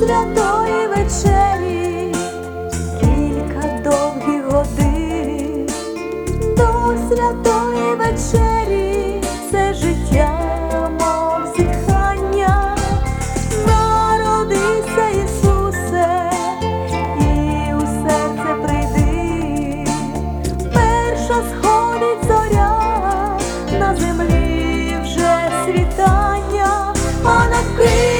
святої вечері, кілька довгих годин, до святої вечері. Все життя, мов зітхання, народися, Ісусе, і у серце прийди, перша сходить зоря, на землі вже світання, а над Києвом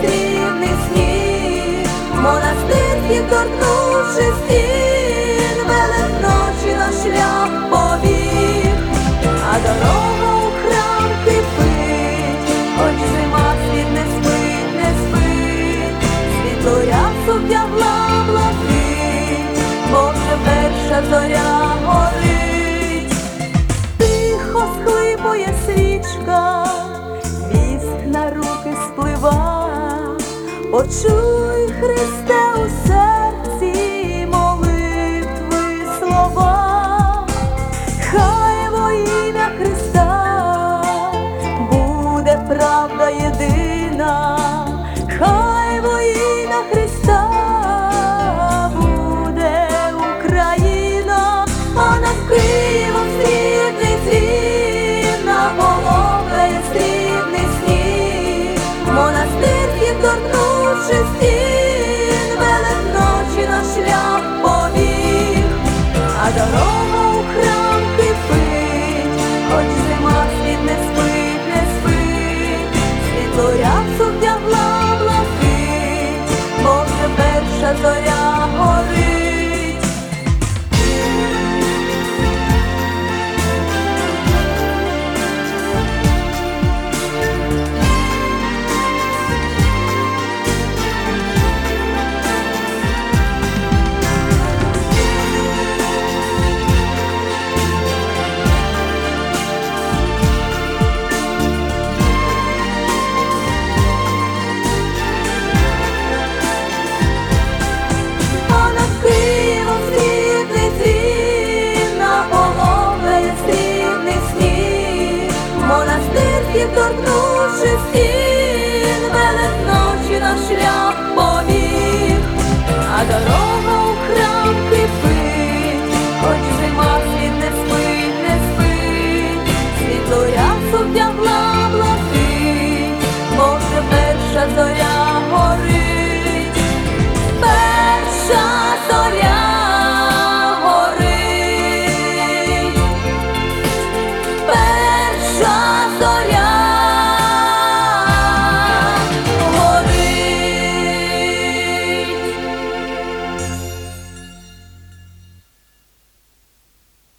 срібний сніг, монастирський торкнувши стін, велик ночі на шлях повів, а дорога у храм кипить, хоч зима світ не спить, не спить, світло рясу вдягла блакить, бо вже перша зоря почуй Христе у торкнувши стін, велик ночі на шлях повів, а дорога у храм кипить, хоч зима світ не спить, не спить, світло рясу вдягла блакить, може перша зоря